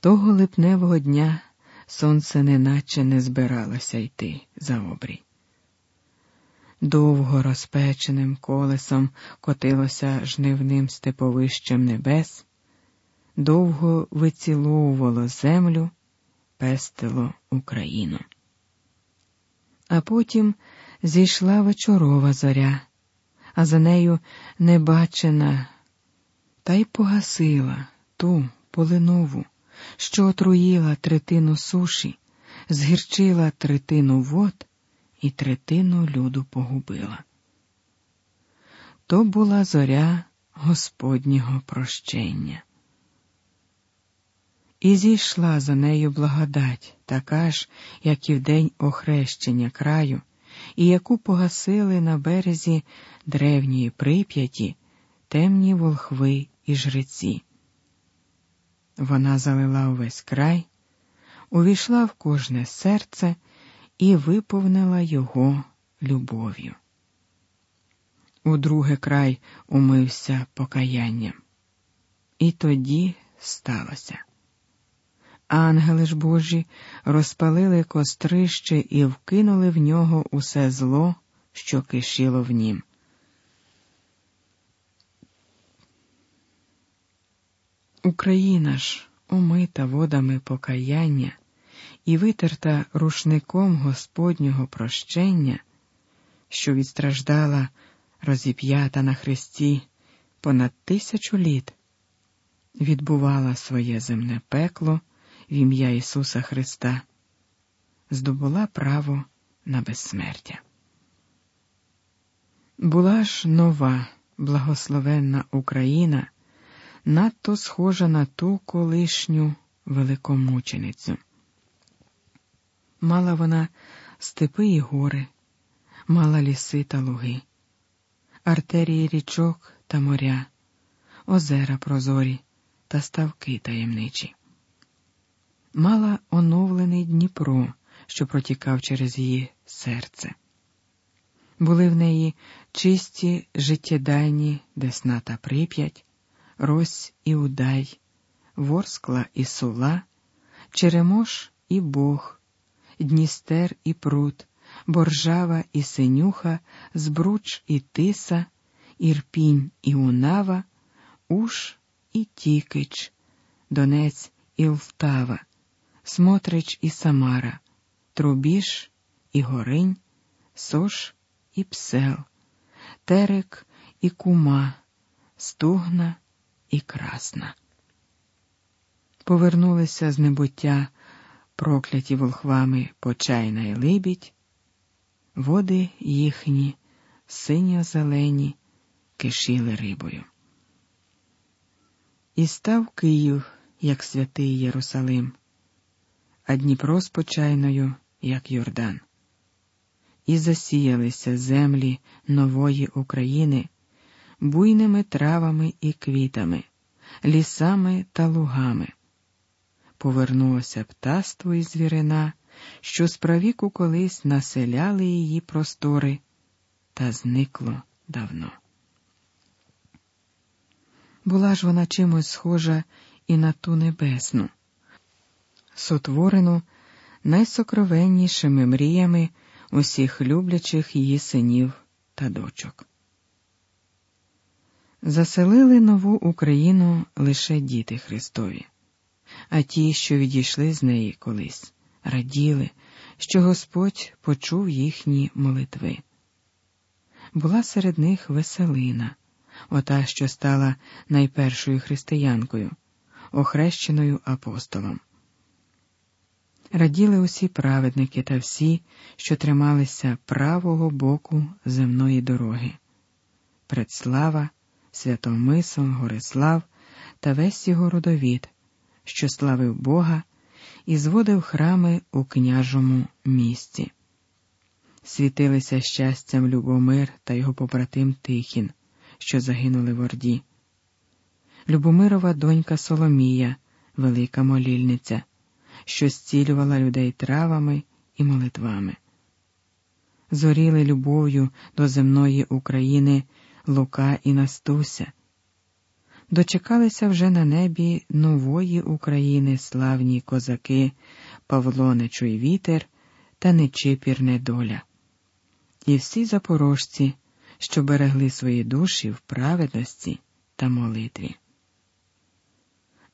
Того липневого дня сонце неначе не збиралося йти за обрій. Довго розпеченим колесом котилося жнивним степовищем небес, довго виціловувало землю, пестило Україну. А потім зійшла вечорова зоря, а за нею небачена, та й погасила ту полинову, що отруїла третину суші, згірчила третину вод і третину люду погубила. То була зоря Господнього прощення. І зійшла за нею благодать, така ж, як і в день охрещення краю, і яку погасили на березі древньої прип'яті темні волхви і жреці. Вона залила увесь край, увійшла в кожне серце і виповнила його любов'ю. У друге край умився покаянням. І тоді сталося. Ангели ж Божі розпалили кострище і вкинули в нього усе зло, що кишіло в нім. Україна ж, омита водами покаяння і витерта рушником Господнього прощення, що відстраждала розіп'ята на хресті понад тисячу літ, відбувала своє земне пекло в ім'я Ісуса Христа, здобула право на безсмертя. Була ж нова, благословенна Україна, надто схожа на ту колишню великомученицю. Мала вона степи і гори, мала ліси та луги, артерії річок та моря, озера прозорі та ставки таємничі мала оновлений Дніпро, що протікав через її серце. Були в неї чисті життєдайні Десна та Прип'ять, Рось і Удай, Ворскла і Сула, Черемош і Бог, Дністер і Прут, Боржава і Синюха, Збруч і Тиса, Ірпінь і Унава, Уш і Тікич, Донець і Лтава, Смотрич і Самара, Трубіж і Горинь, Сош і Псел, Терек і Кума, Стугна і Красна. Повернулися з небуття прокляті волхвами Почайна і Либідь, води їхні, синьо зелені, кишіли рибою. І став Київ, як святий Єрусалим а Дніпро з почайною, як Йордан. І засіялися землі нової України буйними травами і квітами, лісами та лугами. Повернулося птаство і звірина, що справіку колись населяли її простори, та зникло давно. Була ж вона чимось схожа і на ту небесну сотворену найсокровеннішими мріями усіх люблячих її синів та дочок. Заселили нову Україну лише діти Христові, а ті, що відійшли з неї колись, раділи, що Господь почув їхні молитви. Була серед них веселина, ота, що стала найпершою християнкою, охрещеною апостолом раділи усі праведники та всі, що трималися правого боку земної дороги. Предслава, Святомисл, Горислав та весь його родовід, що славив Бога і зводив храми у княжому місті. Світилися щастям Любомир та його побратим Тихін, що загинули в Орді. Любомирова донька Соломія, велика молільниця що зцілювала людей травами і молитвами. Зоріли любов'ю до земної України Лука і Настуся. дочекалися вже на небі нової України славні козаки Павло Нечуй вітер та Нечипір доля. І всі запорожці, що берегли свої душі в праведності та молитві.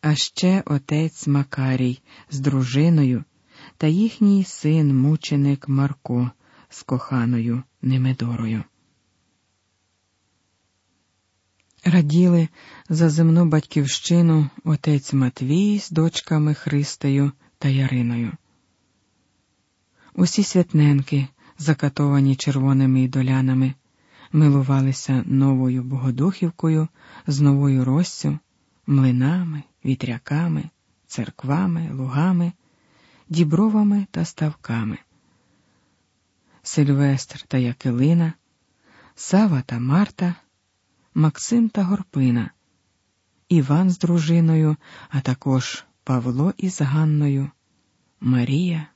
А ще отець Макарій з дружиною та їхній син мученик Марко з коханою Немедорою. Раділи за земну батьківщину отець Матвій з дочками Христою та Яриною. Усі святненки, закатовані червоними ідолянами, милувалися новою Богодухівкою з новою Россю, млинами, вітряками, церквами, лугами, дібровами та ставками. Сильвестр та Якелина, Сава та Марта, Максим та Горпина, Іван з дружиною, а також Павло із Ганною, Марія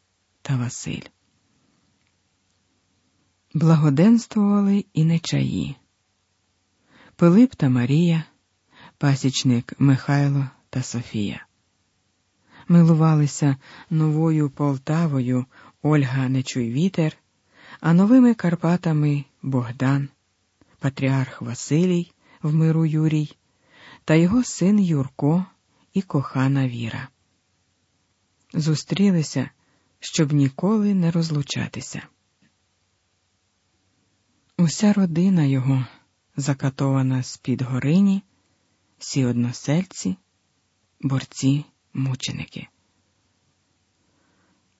та Василь. Благоденствували і нечаї. Пилип та Марія, пасічник Михайло та Софія. Милувалися новою Полтавою Ольга Нечуйвітер, а новими Карпатами Богдан, Патріарх Василій в миру Юрій та його син Юрко і кохана Віра. Зустрілися, щоб ніколи не розлучатися. Уся родина його закатована з-під горині, всі односельці, борці, мученики.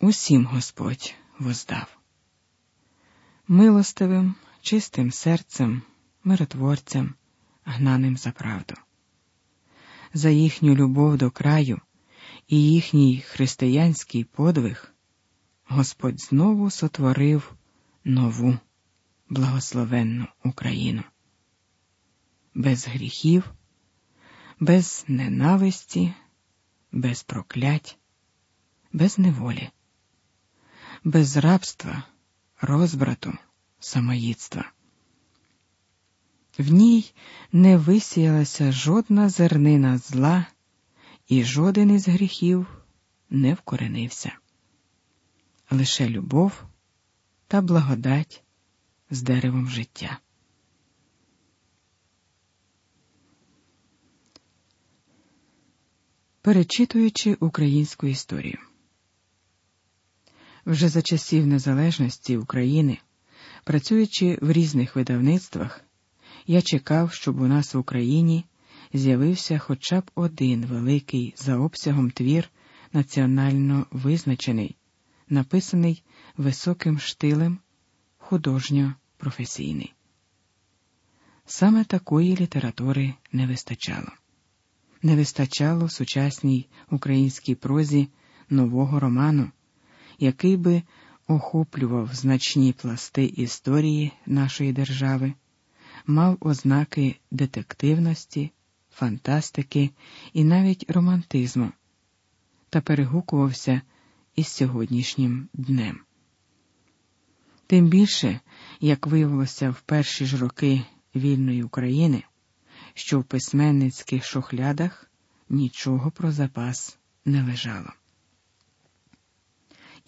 Усім Господь воздав. Милостивим, чистим серцем, миротворцям, гнаним за правду, за їхню любов до краю і їхній християнський подвиг Господь знову сотворив нову благословенну Україну. Без гріхів, без ненависті, без проклять, без неволі, без рабства, розбрату, самоїдства. В ній не висіялася жодна зернина зла, і жоден із гріхів не вкоренився. Лише любов та благодать з деревом життя. Перечитуючи українську історію, вже за часів незалежності України, працюючи в різних видавництвах, я чекав, щоб у нас в Україні з'явився хоча б один великий за обсягом твір національно визначений, написаний високим штилем художньо професійний. Саме такої літератури не вистачало. Не вистачало сучасній українській прозі нового роману, який би охоплював значні пласти історії нашої держави, мав ознаки детективності, фантастики і навіть романтизму та перегукувався із сьогоднішнім днем. Тим більше, як виявилося в перші ж роки вільної України, що в письменницьких шухлядах нічого про запас не лежало.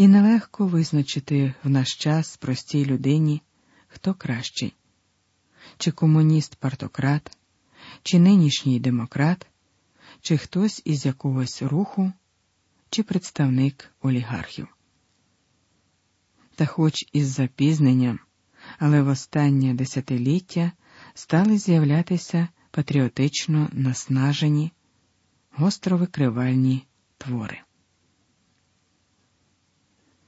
І нелегко визначити в наш час простій людині, хто кращий, чи комуніст-партократ, чи нинішній демократ, чи хтось із якогось руху, чи представник олігархів та хоч із запізненням, але в останнє десятиліття стали з'являтися патріотично наснажені, гостровикривальні твори.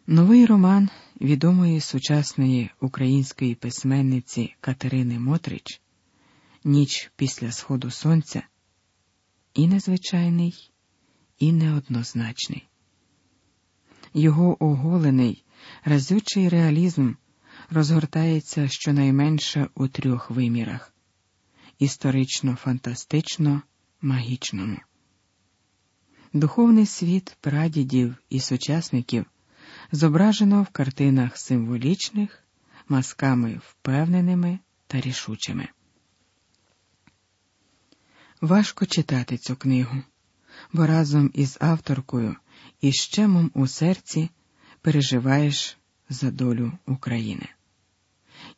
Новий роман відомої сучасної української письменниці Катерини Мотрич Ніч після сходу сонця і незвичайний, і неоднозначний. Його оголений разючий реалізм розгортається щонайменше у трьох вимірах історично фантастично магічному. Духовний світ прадідів і сучасників зображено в картинах символічних, масками впевненими та рішучими. Важко читати цю книгу, бо разом із авторкою і щемом у серці переживаєш за долю України.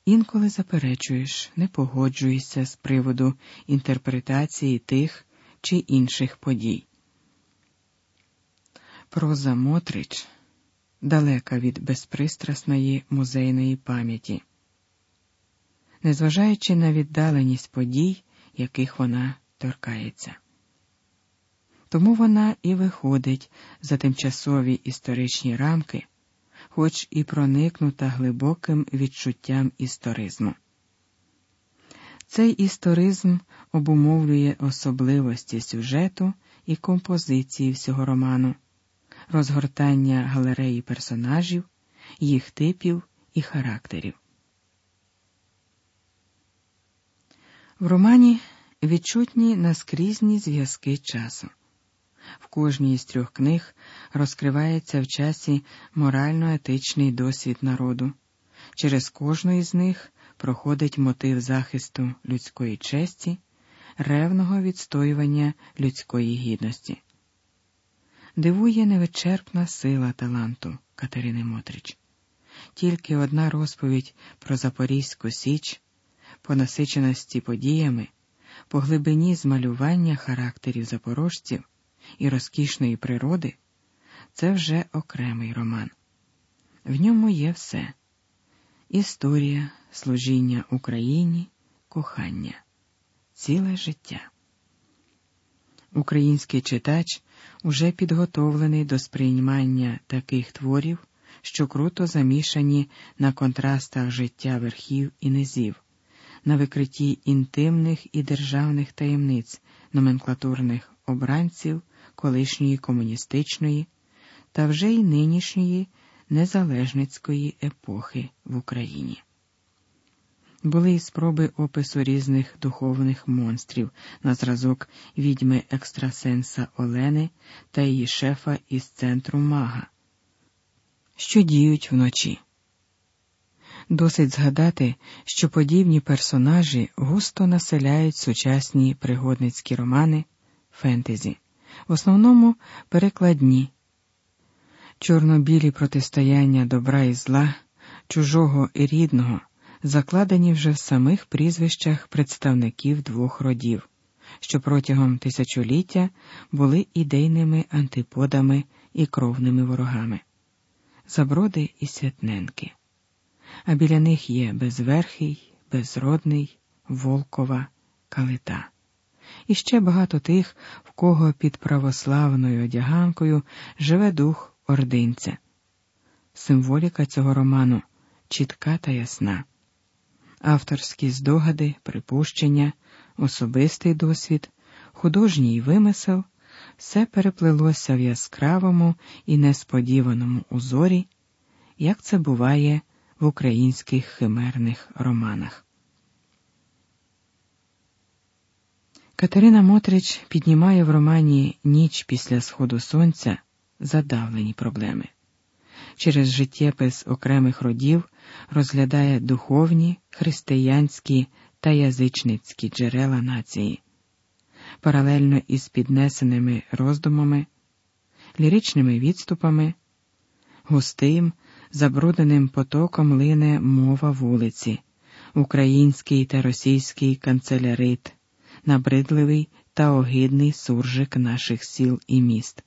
Інколи заперечуєш, не погоджуєшся з приводу інтерпретації тих чи інших подій. Проза Мотрич далека від безпристрасної музейної пам'яті, незважаючи на віддаленість подій, яких вона торкається. Тому вона і виходить за тимчасові історичні рамки, хоч і проникнута глибоким відчуттям історизму. Цей історизм обумовлює особливості сюжету і композиції всього роману, розгортання галереї персонажів, їх типів і характерів. В романі відчутні наскрізні зв'язки часу. В кожній із трьох книг розкривається в часі морально-етичний досвід народу. Через кожну із них проходить мотив захисту людської честі, ревного відстоювання людської гідності. Дивує невичерпна сила таланту Катерини Мотрич. Тільки одна розповідь про Запорізьку Січ, по насиченості подіями, по глибині змалювання характерів запорожців і розкішної природи це вже окремий роман. В ньому є все історія, служіння Україні, кохання, ціле життя. Український читач уже підготовлений до сприймання таких творів, що круто замішані на контрастах життя верхів і низів, на викритті інтимних і державних таємниць, номенклатурних обранців колишньої комуністичної та вже й нинішньої незалежницької епохи в Україні. Були й спроби опису різних духовних монстрів на зразок відьми екстрасенса Олени та її шефа із центру Мага, що діють вночі. Досить згадати, що подібні персонажі густо населяють сучасні пригодницькі романи фентезі, в основному перекладні, чорно-білі протистояння добра і зла, чужого і рідного закладені вже в самих прізвищах представників двох родів, що протягом тисячоліття були ідейними антиподами і кровними ворогами Заброди і Святненки. А біля них є безверхий, безродний, Волкова, Калита. І ще багато тих, в кого під православною одяганкою живе дух ординця. Символіка цього роману чітка та ясна авторські здогади, припущення, особистий досвід, художній вимисел все переплилося в яскравому і несподіваному узорі, як це буває в українських химерних романах. Катерина Мотрич піднімає в романі Ніч після сходу сонця задавлені проблеми через життєпис окремих родів розглядає духовні, християнські та язичницькі джерела нації, паралельно із піднесеними роздумами, ліричними відступами, густим, забрудненим потоком лине мова вулиці, український та російський канцелярит, набридливий та огидний суржик наших сіл і міст.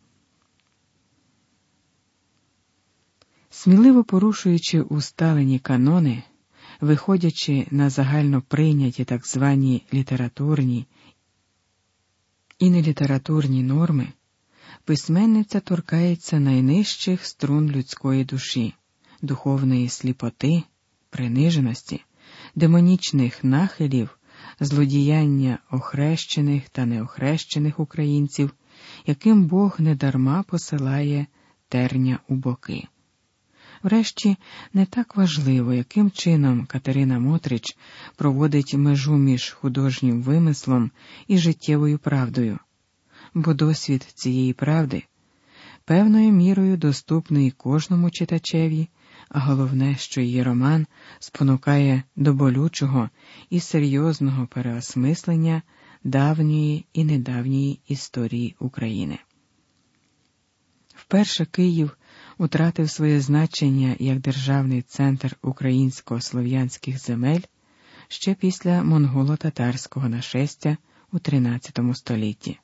Сміливо порушуючи усталені канони, виходячи на загально прийняті так звані літературні і нелітературні норми, письменниця торкається найнижчих струн людської душі, духовної сліпоти, приниженості, демонічних нахилів, злодіяння охрещених та неохрещених українців, яким Бог недарма посилає терня у боки. Врешті, не так важливо, яким чином Катерина Мотрич проводить межу між художнім вимислом і життєвою правдою, бо досвід цієї правди певною мірою доступний кожному читачеві, а головне, що її роман спонукає до болючого і серйозного переосмислення давньої і недавньої історії України. Вперше Київ утратив своє значення як державний центр українсько-слов'янських земель ще після монголо-татарського нашестя у XIII столітті.